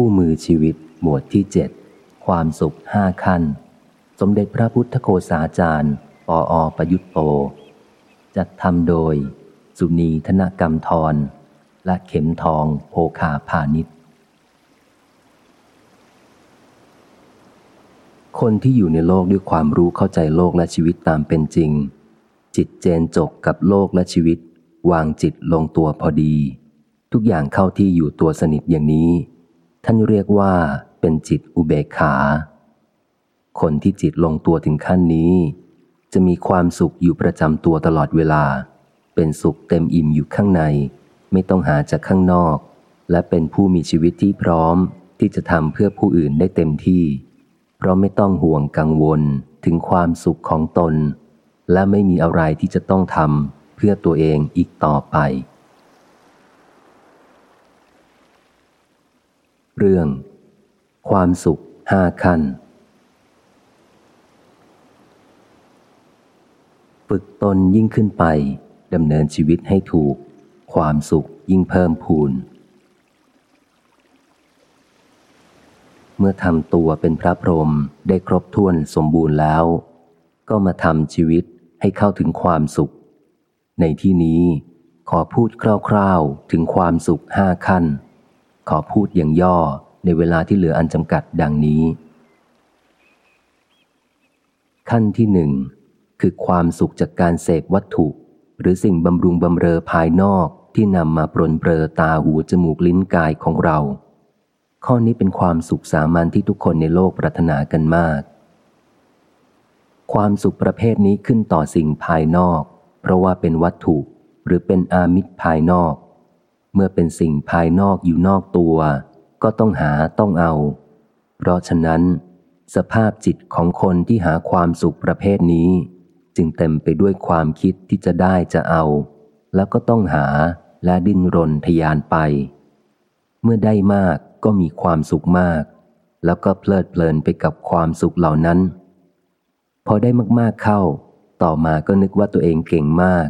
คู่มือชีวิต หมวดที่เจ็ดความสุขห้าขั้น สมเด็จพระพุทธโฆษาจารย์ ปออประยุตโต จัดทำโดย สุนีธนกรรมทร และเข็มทองโภคาพาณิชย์คนที่อยู่ในโลกด้วยความรู้เข้าใจโลกและชีวิตตามเป็นจริง จิตเจนจกกับโลกและชีวิต วางจิตลงตัวพอดี ทุกอย่างเข้าที่อยู่ตัวสนิทอย่างนี้ ท่านเรียกว่าเป็นจิตอุเบกขา คนที่จิตลงตัวถึงขั้นนี้ จะมีความสุขอยู่ประจำตัวตลอดเวลา เป็นสุขเต็มอิ่มอยู่ข้างใน ไม่ต้องหาจากข้างนอก และเป็นผู้มีชีวิตที่พร้อมที่จะทำเพื่อผู้อื่นได้เต็มที่ เพราะไม่ต้องห่วงกังวลถึงความสุขของตน และไม่มีอะไรที่จะต้องทำเพื่อตัวเองอีกต่อไป เรื่อง ความสุขห้าขั้น ฝึกตนยิ่งขึ้นไปดำเนินชีวิตให้ถูก ความสุขยิ่งเพิ่มพูน เมื่อทำตัวเป็นพระพรหมได้ครบถ้วนสมบูรณ์แล้ว ก็มาทำชีวิตให้เข้าถึงความสุข ในที่นี้ขอพูดคร่าวๆถึงความสุขห้าขั้น ขอพูดอย่างย่อในเวลาที่เหลืออันจำกัดดังนี้ ขั้นที่หนึ่งคือความสุขจากการเสพวัตถุ หรือสิ่งบำรุงบำเรอภายนอกที่นำมาปรนเปรอตาหูจมูกลิ้นกายของเรา ข้อนี้เป็นความสุขสามัญที่ทุกคนในโลกปรารถนากันมาก ความสุขประเภทนี้ขึ้นต่อสิ่งภายนอก เพราะว่าเป็นวัตถุหรือเป็นอามิตรภายนอก มื่อเป็นสิ่งภายนอกอยู่นอกตัว ก็ต้องหาต้องเอา เพราะฉะนั้น สภาพจิตของคนที่หาความสุขประเภทนี้ จึงเต็มไปด้วยความคิดที่จะได้จะเอา แล้วก็ต้องหาและดิ้นรนทยานไป เมื่อได้มากก็มีความสุขมาก แล้วก็เพลิดเพลินไปกับความสุขเหล่านั้น พอได้มากๆเข้า ต่อมาก็นึกว่าตัวเองเก่งมาก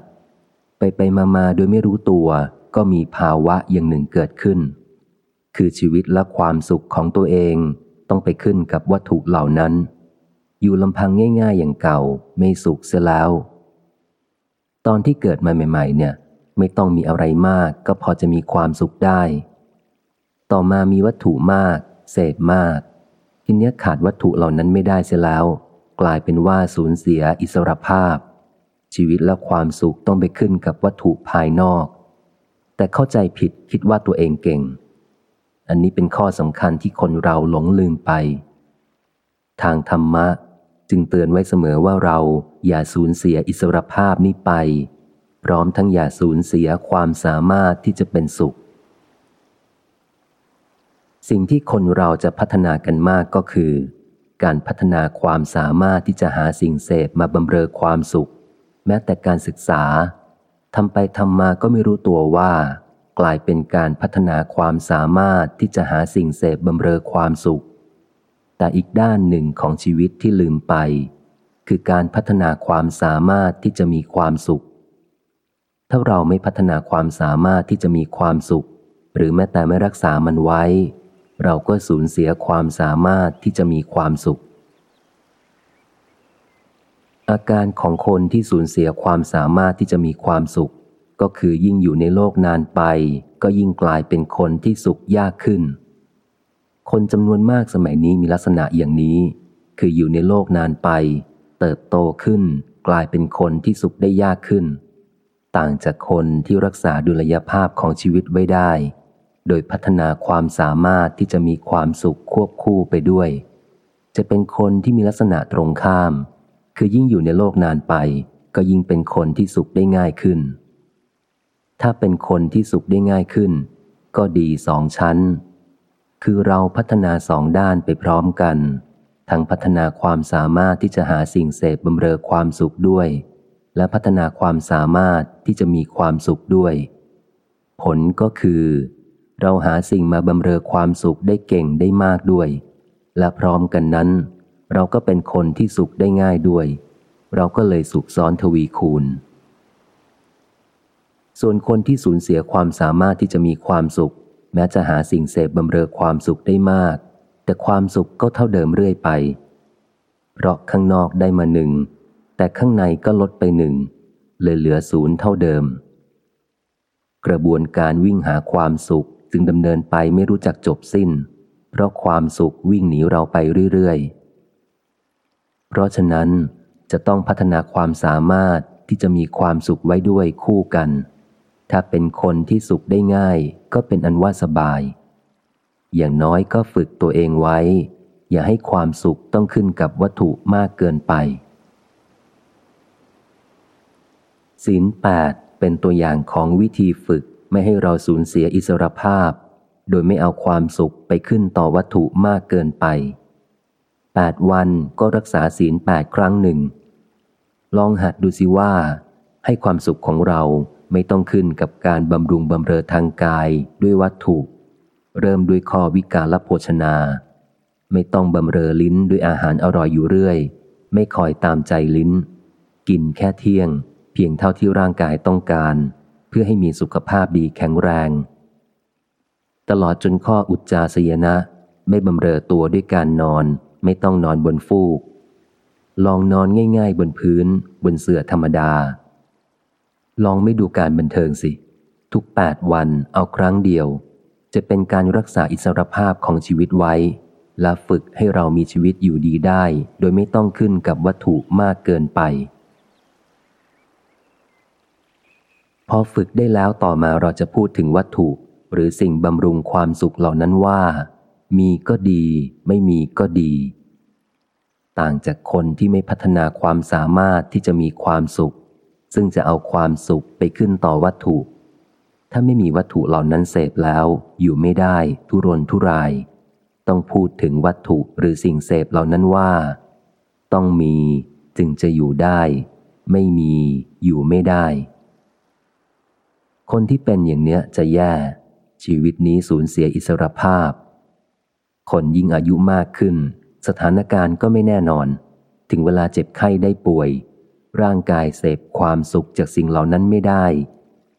ไปไปมามาโดยไม่รู้ตัว ก็มีภาวะอย่างหนึ่งเกิดขึ้น คือชีวิตและความสุขของตัวเองต้องไปขึ้นกับวัตถุเหล่านั้น อยู่ลำพังง่าย ๆ อย่างเก่าไม่สุขเสียแล้ว ตอนที่เกิดมาใหม่ ๆ เนี่ย ไม่ต้องมีอะไรมากก็พอจะมีความสุขได้ ต่อมามีวัตถุมาก เสพมากทีนี้ขาดวัตถุเหล่านั้นไม่ได้เสียแล้ว กลายเป็นว่าสูญเสียอิสรภาพ ชีวิตและความสุขต้องไปขึ้นกับวัตถุภายนอก แต่เข้าใจผิดคิดว่าตัวเองเก่ง อันนี้เป็นข้อสำคัญที่คนเราหลงลืมไป ทางธรรมะจึงเตือนไว้เสมอว่าเราอย่าสูญเสียอิสรภาพนี้ไป พร้อมทั้งอย่าสูญเสียความสามารถที่จะเป็นสุข สิ่งที่คนเราจะพัฒนากันมากก็คือ การพัฒนาความสามารถที่จะหาสิ่งเสพมาบำเรอความสุข แม้แต่การศึกษา ทำไปทำมาก็ไม่รู้ตัวว่า กลายเป็นการพัฒนาความสามารถที่จะหาสิ่งเสพบำเรอความสุข แต่อีกด้านหนึ่งของชีวิตที่ลืมไป คือการพัฒนาความสามารถที่จะมีความสุข ถ้าเราไม่พัฒนาความสามารถที่จะมีความสุข หรือแม้แต่ไม่รักษามันไว้ เราก็สูญเสียความสามารถที่จะมีความสุข อาการของคนที่สูญเสียความสามารถที่จะมีความสุข ก็คือยิ่งอยู่ในโลกนานไป ก็ยิ่งกลายเป็นคนที่สุขยากขึ้น คนจำนวนมากสมัยนี้มีลักษณะอย่างนี้ คืออยู่ในโลกนานไป เติบโตขึ้น กลายเป็นคนที่สุขได้ยากขึ้น ต่างจากคนที่รักษาดุลยภาพของชีวิตไว้ได้ โดยพัฒนาความสามารถที่จะมีความสุขควบคู่ไปด้วย จะเป็นคนที่มีลักษณะตรงข้าม คือยิ่งอยู่ในโลกนานไป ก็ยิ่งเป็นคนที่สุขได้ง่ายขึ้น ถ้าเป็นคนที่สุขได้ง่ายขึ้น ก็ดีสองชั้น คือเราพัฒนาสองด้านไปพร้อมกัน ทั้งพัฒนาความสามารถที่จะหาสิ่งเสพบำเรอความสุขด้วย และพัฒนาความสามารถที่จะมีความสุขด้วย ผลก็คือ เราหาสิ่งมาบำเรอความสุขได้เก่งได้มากด้วย และพร้อมกันนั้น เราก็เป็นคนที่สุขได้ง่ายด้วย เราก็เลยสุขซ้อนทวีคูณ ส่วนคนที่สูญเสียความสามารถที่จะมีความสุข แม้จะหาสิ่งเสพบำเรอความสุขได้มาก แต่ความสุขก็เท่าเดิมเรื่อยไป เพราะข้างนอกได้มาหนึ่ง แต่ข้างในก็ลดไปหนึ่งเลยเหลือศูนย์เท่าเดิม กระบวนการวิ่งหาความสุขจึงดำเนินไปไม่รู้จักจบสิ้น เพราะความสุขวิ่งหนีเราไปเรื่อยๆ เพราะฉะนั้นจะต้องพัฒนาความสามารถที่จะมีความสุขไว้ด้วยคู่กัน ถ้าเป็นคนที่สุขได้ง่าย ก็เป็นอันว่าสบาย อย่างน้อยก็ฝึกตัวเองไว้ อย่าให้ความสุขต้องขึ้นกับวัตถุมากเกินไป ศีลแปดเป็นตัวอย่างของวิธีฝึกไม่ให้เราสูญเสียอิสรภาพ โดยไม่เอาความสุขไปขึ้นต่อวัตถุมากเกินไป แปดวันก็รักษาศีลแปดครั้งหนึ่ง ลองหัดดูสิว่า ให้ความสุขของเราไม่ต้องขึ้นกับการบำรุงบำเรอทางกายด้วยวัตถุ เริ่มด้วยข้อวิกาลโภชนา ไม่ต้องบำเรอลิ้นด้วยอาหารอร่อยอยู่เรื่อย ไม่คอยตามใจลิ้น กินแค่เที่ยง เพียงเท่าที่ร่างกายต้องการ เพื่อให้มีสุขภาพดีแข็งแรง ตลอดจนข้ออุจจาสยนะ ไม่บำเรอตัวด้วยการนอน ไม่ต้องนอนบนฟูก ลองนอนง่าย ๆ บนพื้น บนเสื่อธรรมดา ลองไม่ดูการบันเทิงสิ ทุกแปดวันเอาครั้งเดียว จะเป็นการรักษาอิสรภาพของชีวิตไว้ และฝึกให้เรามีชีวิตอยู่ดีได้ โดยไม่ต้องขึ้นกับวัตถุมากเกินไป พอฝึกได้แล้วต่อมาเราจะพูดถึงวัตถุหรือสิ่งบำรุงความสุขเหล่านั้นว่า มีก็ดี ไม่มีก็ดี ต่างจากคนที่ไม่พัฒนาความสามารถที่จะมีความสุข ซึ่งจะเอาความสุขไปขึ้นต่อวัตถุ ถ้าไม่มีวัตถุเหล่านั้นเสพแล้ว อยู่ไม่ได้ ทุรนทุราย ต้องพูดถึงวัตถุหรือสิ่งเสพเหล่านั้นว่า ต้องมีจึงจะอยู่ได้ ไม่มีอยู่ไม่ได้ คนที่เป็นอย่างเนี้ยจะแย่ ชีวิตนี้สูญเสียอิสรภาพ คนยิ่งอายุมากขึ้น สถานการณ์ก็ไม่แน่นอน ถึงเวลาเจ็บไข้ได้ป่วย ร่างกายเสพความสุขจากสิ่งเหล่านั้นไม่ได้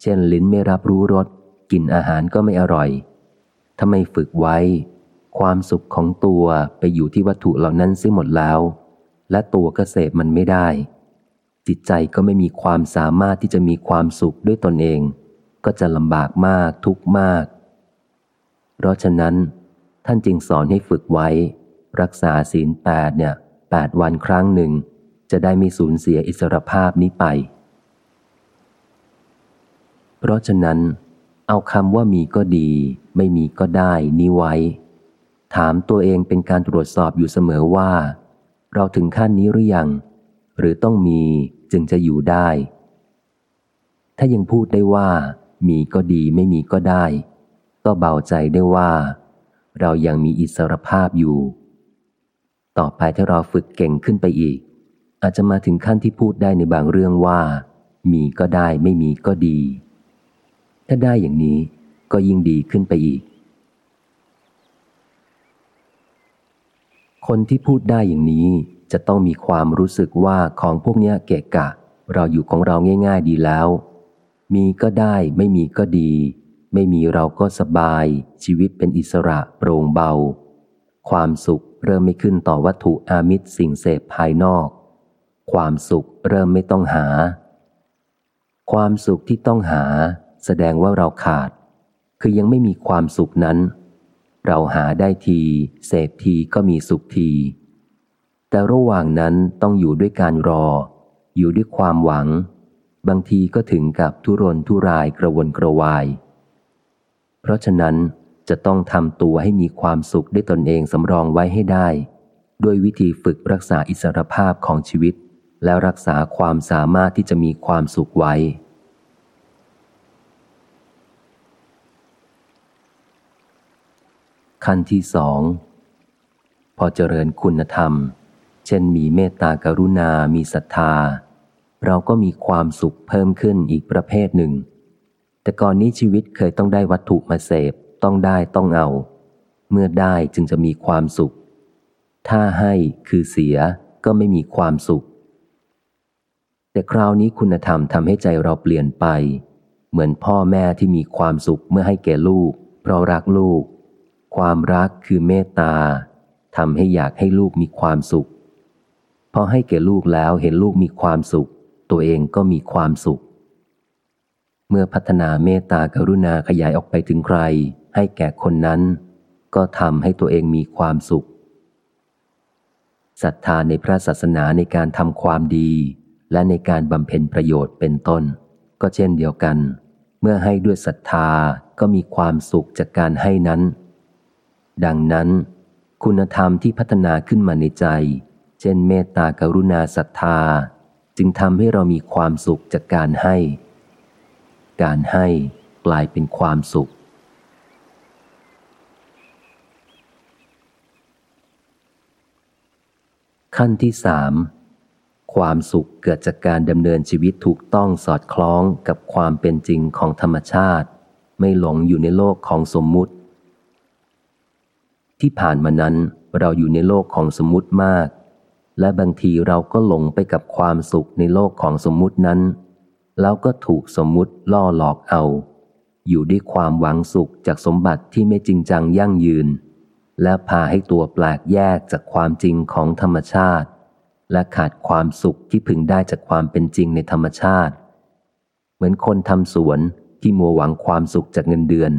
เช่นลิ้นไม่รับรู้รสกินอาหารก็ไม่อร่อย ถ้าไม่ฝึกไว้ ความสุขของตัวไปอยู่ที่วัตถุเหล่านั้นซึ่งหมดแล้ว และตัวก็เสพมันไม่ได้ จิตใจก็ไม่มีความสามารถที่จะมีความสุขด้วยตนเอง ก็จะลำบากมากทุกมาก เพราะฉะนั้น ท่านจึงสอนให้ฝึกไว้ รักษาศีลแปดเนี่ยแปดวันครั้งหนึ่ง จะได้ไม่สูญเสียอิสรภาพนี้ไป เพราะฉะนั้น เอาคำว่ามีก็ดี ไม่มีก็ได้นี้ไว้ ถามตัวเองเป็นการตรวจสอบอยู่เสมอว่า เราถึงขั้นนี้หรือยัง หรือต้องมีจึงจะอยู่ได้ ถ้ายังพูดได้ว่า มีก็ดีไม่มีก็ได้ ก็เบาใจได้ว่า เรายังมีอิสรภาพอยู่ ต่อไปถ้าเราฝึกเก่งขึ้นไปอีก อาจจะมาถึงขั้นที่พูดได้ในบางเรื่องว่า มีก็ได้ไม่มีก็ดี ถ้าได้อย่างนี้ก็ยิ่งดีขึ้นไปอีก คนที่พูดได้อย่างนี้จะต้องมีความรู้สึกว่าของพวกนี้เกะกะ เราอยู่ของเราง่าย ๆ ดีแล้ว มีก็ได้ไม่มีก็ดี ไม่มีเราก็สบาย ชีวิตเป็นอิสระโปร่งเบา ความสุขเริ่มไม่ขึ้นต่อวัตถุอามิตรสิ่งเสพภายนอก ความสุขเริ่มไม่ต้องหา ความสุขที่ต้องหา แสดงว่าเราขาด คือยังไม่มีความสุขนั้น เราหาได้ทีเสพทีก็มีสุขที แต่ระหว่างนั้นต้องอยู่ด้วยการรอ อยู่ด้วยความหวัง บางทีก็ถึงกับทุรนทุรายกระวนกระวาย ราะฉะนั้นจะต้องทำตัวให้มีความสุขได้ตนเองสำรองไว้ให้ได้ ด้วยวิธีฝึกรักษาอิสรภาพของชีวิต และรักษาความสามารถที่จะมีความสุขไว้ ขั้นที่สองพอเจริญคุณธรรม เช่นมีเมตตากรุณา มีศรัทธา เราก็มีความสุขเพิ่มขึ้นอีกประเภทหนึ่ง แต่ก่อนนี้ชีวิตเคยต้องได้วัตถุมาเสพ ต้องได้ต้องเอา เมื่อได้จึงจะมีความสุข ถ้าให้คือเสียก็ไม่มีความสุข แต่คราวนี้คุณธรรมทำให้ใจเราเปลี่ยนไป เหมือนพ่อแม่ที่มีความสุขเมื่อให้แก่ลูก เพราะรักลูก ความรักคือเมตตาทำให้อยากให้ลูกมีความสุข พอให้แก่ลูกแล้วเห็นลูกมีความสุข ตัวเองก็มีความสุข เมื่อพัฒนาเมตตากรุณาขยายออกไปถึงใคร ให้แก่คนนั้น ก็ทำให้ตัวเองมีความสุขศรัทธาในพระศาสนาในการทำความดี และในการบำเพ็ญประโยชน์เป็นต้น ก็เช่นเดียวกัน เมื่อให้ด้วยศรัทธาก็มีความสุขจากการให้นั้น ดังนั้น คุณธรรมที่พัฒนาขึ้นมาในใจ เช่นเมตตากรุณาศรัทธา จึงทำให้เรามีความสุขจากการให้ การให้กลายเป็นความสุข ขั้นที่สามความสุขเกิดจากการดำเนินชีวิตถูกต้องสอดคล้องกับความเป็นจริงของธรรมชาติ ไม่หลงอยู่ในโลกของสมมุติ ที่ผ่านมานั้นเราอยู่ในโลกของสมมุติมาก และบางทีเราก็หลงไปกับความสุขในโลกของสมมุตินั้น แล้วก็ถูกสมมุติล่อหลอกเอา อยู่ด้วยความหวังสุขจากสมบัติที่ไม่จริงจังยั่งยืน และพาให้ตัวแปลกแยกจากความจริงของธรรมชาติ และขาดความสุขที่พึงได้จากความเป็นจริงในธรรมชาติ เหมือนคนทำสวนที่มัวหวังความสุขจากเงินเดือน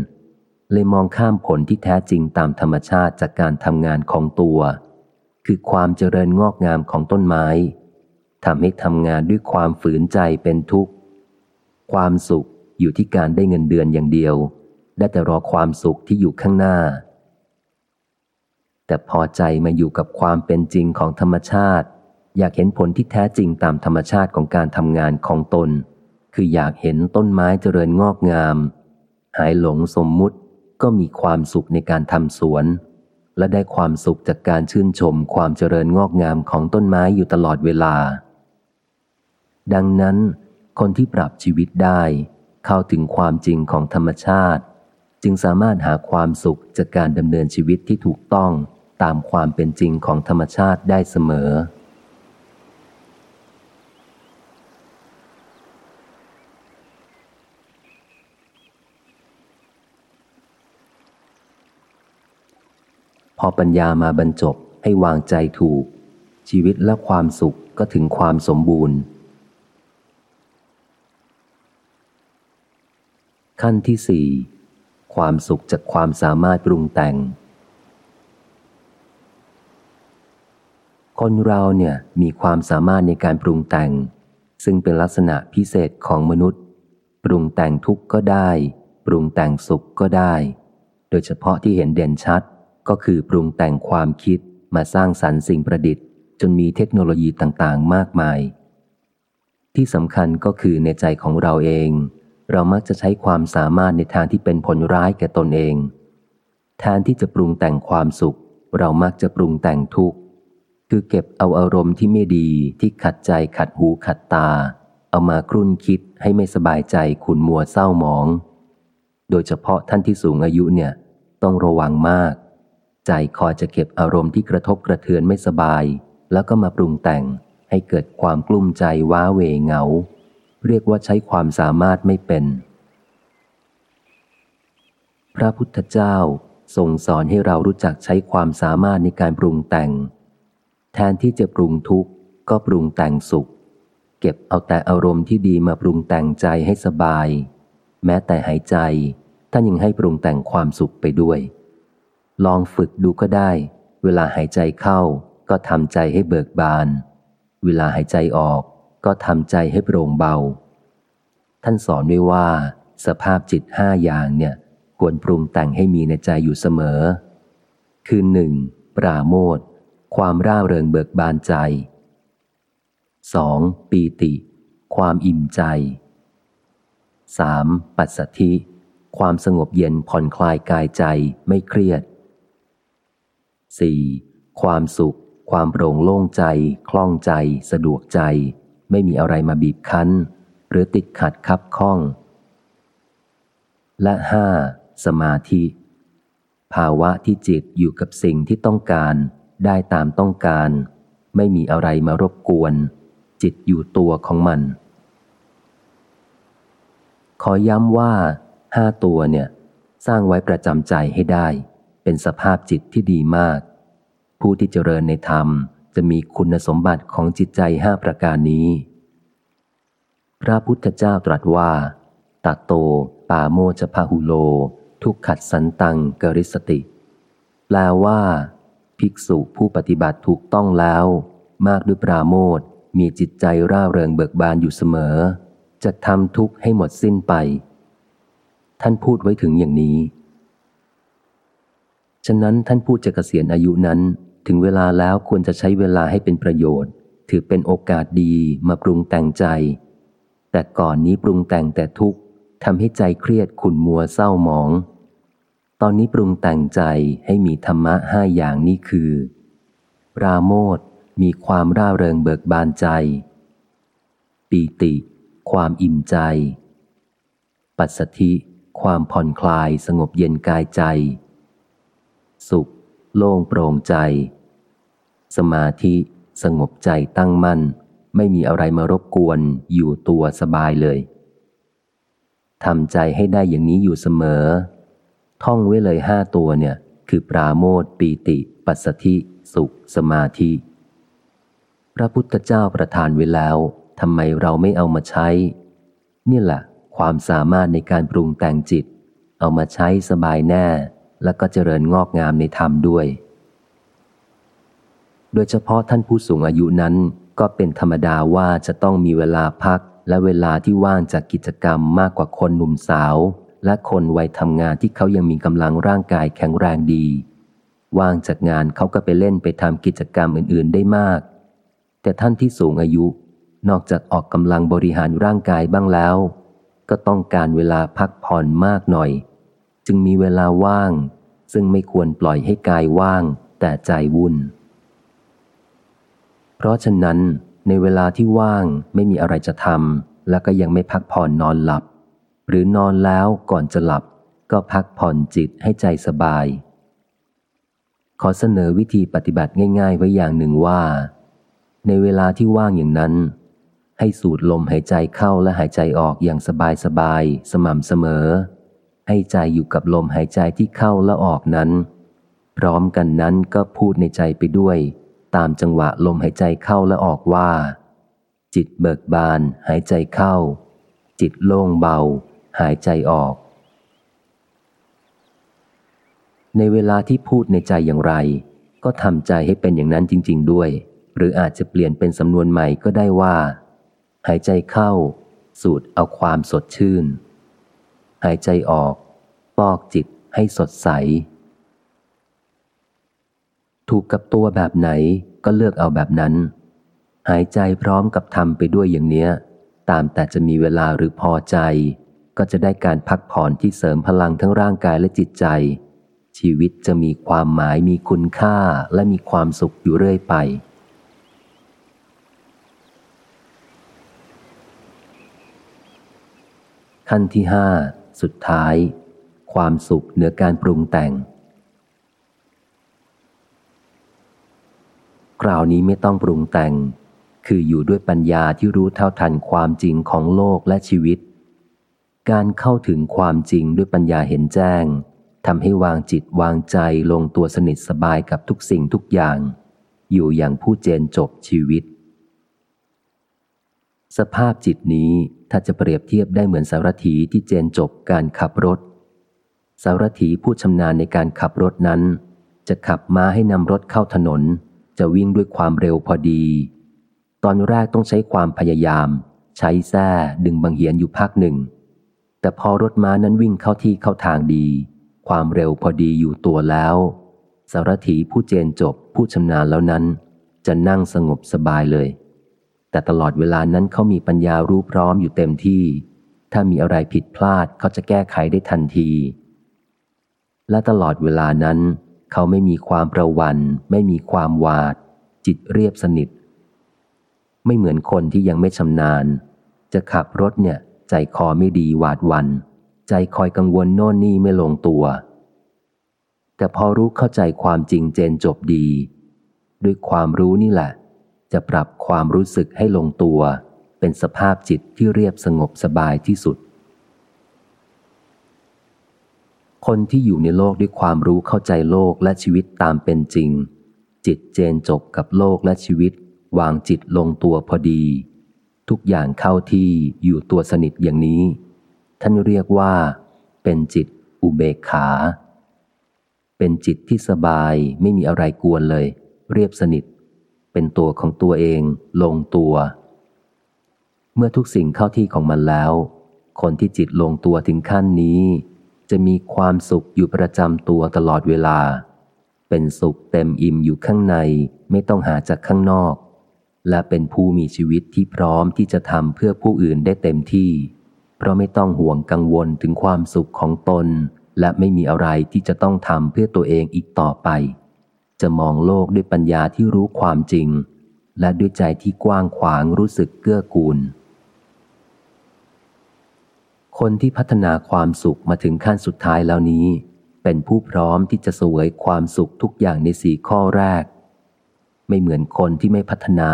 เลยมองข้ามผลที่แท้จริงตามธรรมชาติจากการทำงานของตัว คือความเจริญงอกงามของต้นไม้ทำให้ทำงานด้วยความฝืนใจเป็นทุกข์ ความสุขอยู่ที่การได้เงินเดือนอย่างเดียว ได้แต่รอความสุขที่อยู่ข้างหน้า แต่พอใจมาอยู่กับความเป็นจริงของธรรมชาติ อยากเห็นผลที่แท้จริงตามธรรมชาติของการทำงานของตน คืออยากเห็นต้นไม้เจริญงอกงาม หายหลงสมมุติก็มีความสุขในการทำสวน และได้ความสุขจากการชื่นชมความเจริญงอกงามของต้นไม้อยู่ตลอดเวลา ดังนั้น คนที่ปรับชีวิตได้ เข้าถึงความจริงของธรรมชาติ จึงสามารถหาความสุขจากการดำเนินชีวิตที่ถูกต้องตามความเป็นจริงของธรรมชาติได้เสมอ พอปัญญามาบรรจบให้วางใจถูก ชีวิตและความสุขก็ถึงความสมบูรณ์ ขั้นที่สี่ความสุขจากความสามารถปรุงแต่ง คนเราเนี่ยมีความสามารถในการปรุงแต่ง ซึ่งเป็นลักษณะพิเศษของมนุษย์ ปรุงแต่งทุกข์ก็ได้ ปรุงแต่งสุขก็ได้ โดยเฉพาะที่เห็นเด่นชัด ก็คือปรุงแต่งความคิดมาสร้างสรรค์สิ่งประดิษฐ์ จนมีเทคโนโลยีต่างๆ มากมาย ที่สำคัญก็คือในใจของเราเอง เรามักจะใช้ความสามารถในทางที่เป็นผลร้ายแก่ตนเอง แทนที่จะปรุงแต่งความสุข เรามักจะปรุงแต่งทุกข์ คือเก็บเอาอารมณ์ที่ไม่ดีที่ขัดใจขัดหูขัดตา เอามาครุ่นคิดให้ไม่สบายใจขุนมัวเศร้าหมอง โดยเฉพาะท่านที่สูงอายุเนี่ย ต้องระวังมาก ใจคอยจะเก็บอารมณ์ที่กระทบกระเทือนไม่สบาย แล้วก็มาปรุงแต่งให้เกิดความกลุ้มใจว้าเวเหงา เรียกว่าใช้ความสามารถไม่เป็น พระพุทธเจ้าทรงสอนให้เรารู้จักใช้ความสามารถในการปรุงแต่ง แทนที่จะปรุงทุกข์ก็ปรุงแต่งสุข เก็บเอาแต่อารมณ์ที่ดีมาปรุงแต่งใจให้สบาย แม้แต่หายใจท่านยังให้ปรุงแต่งความสุขไปด้วย ลองฝึกดูก็ได้ เวลาหายใจเข้าก็ทำใจให้เบิกบาน เวลาหายใจออก ก็ทำใจให้โปร่งเบา ท่านสอนไว้ว่า สภาพจิตห้าอย่างเนี่ยควรปรุงแต่งให้มีในใจอยู่เสมอ คือหนึ่งปราโมทความร่าเริงเบิกบานใจ 2. ปีติ ความอิ่มใจ 3. ปัสสัทธิ ความสงบเย็นผ่อนคลายกายใจไม่เครียด 4. ความสุข ความโปร่งโล่งใจ คล่องใจ สะดวกใจ ไม่มีอะไรมาบีบคั้น หรือติดขัดคับข้อง และห้าสมาธิ ภาวะที่จิตอยู่กับสิ่งที่ต้องการ ได้ตามต้องการ ไม่มีอะไรมารบกวน จิตอยู่ตัวของมัน ขอย้ำว่าห้าตัวเนี่ย สร้างไว้ประจำใจให้ได้ เป็นสภาพจิตที่ดีมาก ผู้ที่เจริญในธรรม จะมีคุณสมบัติของจิตใจห้าประการนี้ พระพุทธเจ้าตรัสว่าตัโต ปาโมจพาหุโล ทุกขัดสันตังกริสติ แปลว่า ภิกษุผู้ปฏิบัติถูกต้องแล้ว มากด้วยปราโมทมีจิตใจร่าเริงเบิกบานอยู่เสมอ จะทำทุกข์ให้หมดสิ้นไป ท่านพูดไว้ถึงอย่างนี้ ฉะนั้นท่านพูดจะกะเกษียณอายุนั้น ถึงเวลาแล้วควรจะใช้เวลาให้เป็นประโยชน์ ถือเป็นโอกาสดีมาปรุงแต่งใจ แต่ก่อนนี้ปรุงแต่งแต่ทุกข์ทำให้ใจเครียดขุ่นมัวเศร้าหมอง ตอนนี้ปรุงแต่งใจให้มีธรรมะห้าอย่างนี้คือ ราโมทมีความร่าเริงเบิกบานใจ ปีติ ความอิ่มใจ ปัสสธิ ความผ่อนคลายสงบเย็นกายใจ สุข โล่งโปร่งใจ สมาธิสงบใจตั้งมั่น ไม่มีอะไรมารบกวนอยู่ตัวสบายเลยทำใจให้ได้อย่างนี้อยู่เสมอ ท่องไว้เลยห้าตัวเนี่ย คือปราโมทปีติ ปัสสธิ สุข สมาธิ พระพุทธเจ้าประทานไว้แล้วทำไมเราไม่เอามาใช้นี่แหละความสามารถในการปรุงแต่งจิต เอามาใช้สบายแน่ แล้วก็เจริญงอกงามในธรรมด้วย โดยเฉพาะท่านผู้สูงอายุนั้นก็เป็นธรรมดาว่าจะต้องมีเวลาพักและเวลาที่ว่างจากกิจกรรมมากกว่าคนหนุ่มสาว และคนวัยทำงานที่เขายังมีกำลังร่างกายแข็งแรงดี ว่างจากงานเขาก็ไปเล่นไปทำกิจกรรมอื่น ๆ ได้มาก แต่ท่านที่สูงอายุ นอกจากออกกำลังบริหารร่างกายบ้างแล้ว ก็ต้องการเวลาพักผ่อนมากหน่อย จึงมีเวลาว่าง ซึ่งไม่ควรปล่อยให้กายว่าง แต่ใจวุ่น เพราะฉะนั้น ในเวลาที่ว่างไม่มีอะไรจะทำแล้วก็ยังไม่พักผ่อนนอนหลับ หรือนอนแล้วก่อนจะหลับ ก็พักผ่อนจิตให้ใจสบาย ขอเสนอวิธีปฏิบัติง่าย ๆ ไว้อย่างหนึ่งว่า ในเวลาที่ว่างอย่างนั้นให้สูดลมหายใจเข้าและหายใจออกอย่างสบายๆสม่ำเสมอ ให้ใจอยู่กับลมหายใจที่เข้าและออกนั้น พร้อมกันนั้นก็พูดในใจไปด้วย ตามจังหวะลมหายใจเข้าและออกว่า จิตเบิกบาน หายใจเข้า จิตโล่งเบา หายใจออก ในเวลาที่พูดในใจอย่างไร ก็ทำใจให้เป็นอย่างนั้นจริง ๆ ด้วย หรืออาจจะเปลี่ยนเป็นสำนวนใหม่ก็ได้ว่า หายใจเข้า สูดเอาความสดชื่น หายใจออกปอกจิตให้สดใส ถูกกับตัวแบบไหนก็เลือกเอาแบบนั้น หายใจพร้อมกับทำไปด้วยอย่างเนี้ย ตามแต่จะมีเวลาหรือพอใจ ก็จะได้การพักผ่อนที่เสริมพลังทั้งร่างกายและจิตใจ ชีวิตจะมีความหมายมีคุณค่าและมีความสุขอยู่เรื่อยไปขั้นที่ห้า สุดท้าย ความสุขเหนือการปรุงแต่ง คราวนี้ไม่ต้องปรุงแต่ง คืออยู่ด้วยปัญญาที่รู้เท่าทันความจริงของโลกและชีวิต การเข้าถึงความจริงด้วยปัญญาเห็นแจ้งทำให้วางจิตวางใจลงตัวสนิทสบายกับทุกสิ่งทุกอย่าง อยู่อย่างผู้เจนจบชีวิต สภาพจิตนี้ถ้าจะเปรียบเทียบได้เหมือนสารถีที่เจนจบการขับรถ สารถีผู้ชำนาญในการขับรถนั้น จะขับม้าให้นำรถเข้าถนน จะวิ่งด้วยความเร็วพอดี ตอนแรกต้องใช้ความพยายาม ใช้แส้ดึงบังเหียนอยู่พักหนึ่ง แต่พอรถม้านั้นวิ่งเข้าที่เข้าทางดี ความเร็วพอดีอยู่ตัวแล้วสารถีผู้เจนจบผู้ชำนาญแล้วนั้น จะนั่งสงบสบายเลย แต่ตลอดเวลานั้นเขามีปัญญารู้พร้อมอยู่เต็มที่ ถ้ามีอะไรผิดพลาดเขาจะแก้ไขได้ทันที และตลอดเวลานั้น เขาไม่มีความประวัน ไม่มีความวาด จิตเรียบสนิท ไม่เหมือนคนที่ยังไม่ชำนาญ จะขับรถเนี่ย ใจคอไม่ดีหวาดวัน ใจคอยกังวลโน่นนี่ไม่ลงตัว แต่พอรู้เข้าใจความจริงเจนจบดี ด้วยความรู้นี่แหละ จะปรับความรู้สึกให้ลงตัว เป็นสภาพจิตที่เรียบสงบสบายที่สุด คนที่อยู่ในโลกด้วยความรู้เข้าใจโลกและชีวิตตามเป็นจริง จิตเจนจบกับโลกและชีวิต วางจิตลงตัวพอดี ทุกอย่างเข้าที่อยู่ตัวสนิทอย่างนี้ ท่านเรียกว่า เป็นจิตอุเบกขา เป็นจิตที่สบายไม่มีอะไรกวนเลย เรียบสนิท เป็นตัวของตัวเองลงตัว เมื่อทุกสิ่งเข้าที่ของมันแล้ว คนที่จิตลงตัวถึงขั้นนี้ จะมีความสุขอยู่ประจำตัวตลอดเวลา เป็นสุขเต็มอิ่มอยู่ข้างในไม่ต้องหาจากข้างนอก และเป็นผู้มีชีวิตที่พร้อมที่จะทำเพื่อผู้อื่นได้เต็มที่ เพราะไม่ต้องห่วงกังวลถึงความสุขของตน และไม่มีอะไรที่จะต้องทำเพื่อตัวเองอีกต่อไป จะมองโลกด้วยปัญญาที่รู้ความจริง และด้วยใจที่กว้างขวางรู้สึกเกื้อกูล คนที่พัฒนาความสุขมาถึงขั้นสุดท้ายแล้วนี้ เป็นผู้พร้อมที่จะเสวยความสุขทุกอย่างในสี่ข้อแรก ไม่เหมือนคนที่ไม่พัฒนา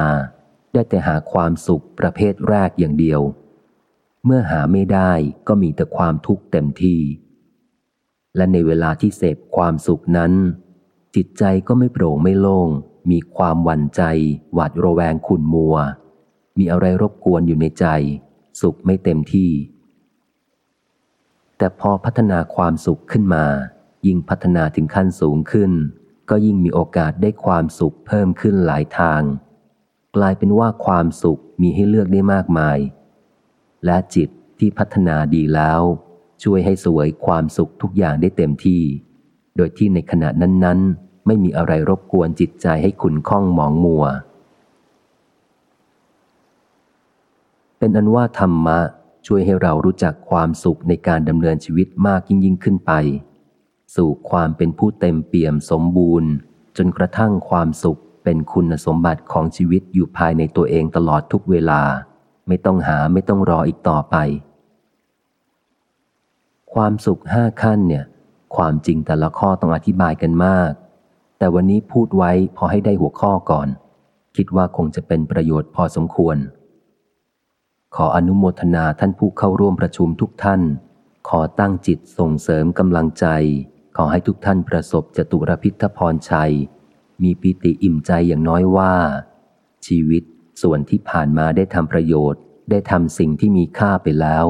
ได้แต่หาความสุขประเภทแรกอย่างเดียว เมื่อหาไม่ได้ก็มีแต่ความทุกข์เต็มที่ และในเวลาที่เสพความสุขนั้น จิตใจก็ไม่โปร่งไม่โล่ง มีความหวั่นใจ หวาดระแวงขุ่นมัว มีอะไรรบกวนอยู่ในใจ สุขไม่เต็มที่ แต่พอพัฒนาความสุขขึ้นมา ยิ่งพัฒนาถึงขั้นสูงขึ้น ก็ยิ่งมีโอกาสได้ความสุขเพิ่มขึ้นหลายทาง กลายเป็นว่าความสุขมีให้เลือกได้มากมาย และจิตที่พัฒนาดีแล้ว ช่วยให้สวยความสุขทุกอย่างได้เต็มที่ โดยที่ในขณะนั้นๆ ไม่มีอะไรรบกวนจิตใจให้ขุนข้องหมองมัว เป็นอันว่าธรรมะช่วยให้เรารู้จักความสุขในการดำเนินชีวิตมากยิ่งยิ่งขึ้นไป สู่ความเป็นผู้เต็มเปี่ยมสมบูรณ์ จนกระทั่งความสุขเป็นคุณสมบัติของชีวิตอยู่ภายในตัวเองตลอดทุกเวลา ไม่ต้องหาไม่ต้องรออีกต่อไป ความสุขห้าขั้นเนี่ย ความจริงแต่ละข้อต้องอธิบายกันมาก แต่วันนี้พูดไว้พอให้ได้หัวข้อก่อน คิดว่าคงจะเป็นประโยชน์พอสมควร ขออนุโมทนาท่านผู้เข้าร่วมประชุมทุกท่าน ขอตั้งจิตส่งเสริมกำลังใจ ขอให้ทุกท่านประสบจตุรพิทพรชัย มีปิติอิ่มใจอย่างน้อยว่า ชีวิตส่วนที่ผ่านมาได้ทำประโยชน์ ได้ทำสิ่งที่มีค่าไปแล้ว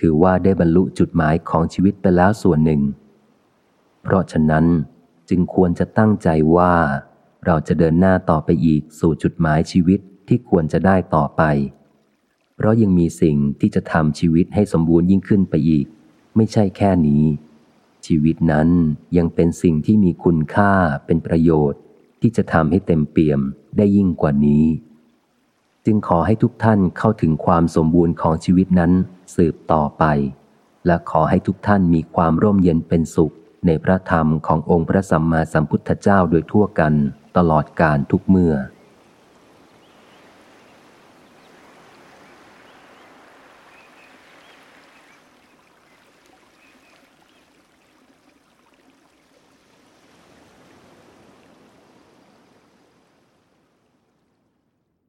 ถือว่าได้บรรลุจุดหมายของชีวิตไปแล้วส่วนหนึ่ง เพราะฉะนั้น จึงควรจะตั้งใจว่า เราจะเดินหน้าต่อไปอีกสู่จุดหมายชีวิตที่ควรจะได้ต่อไป เพราะยังมีสิ่งที่จะทำชีวิตให้สมบูรณ์ยิ่งขึ้นไปอีก ไม่ใช่แค่นี้ ชีวิตนั้นยังเป็นสิ่งที่มีคุณค่าเป็นประโยชน์ ที่จะทำให้เต็มเปี่ยมได้ยิ่งกว่านี้ จึงขอให้ทุกท่านเข้าถึงความสมบูรณ์ของชีวิตนั้นสืบต่อไป และขอให้ทุกท่านมีความร่มเย็นเป็นสุข ในพระธรรมขององค์พระสัมมาสัมพุทธเจ้าโดยทั่วกันตลอดการทุกเมื่อ